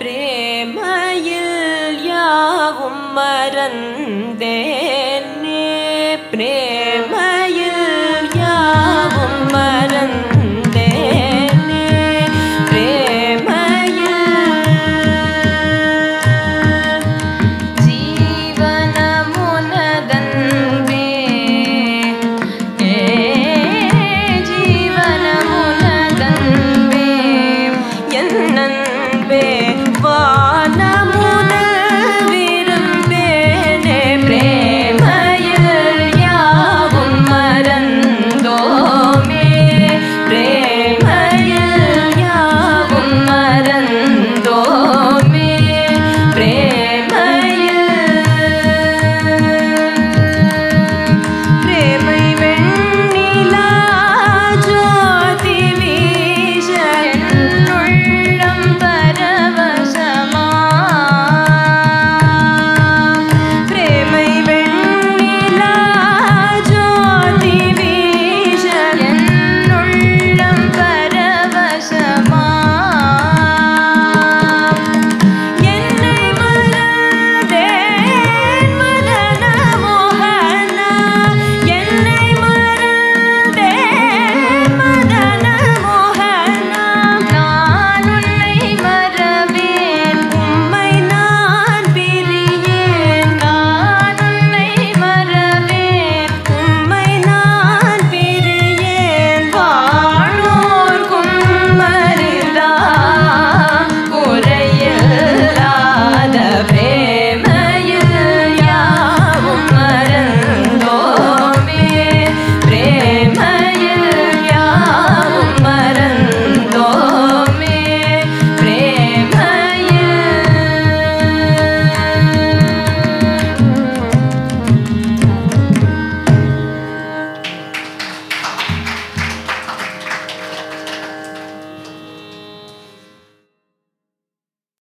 பிரேமையில் யாவும் மறந்தேனே பிரேம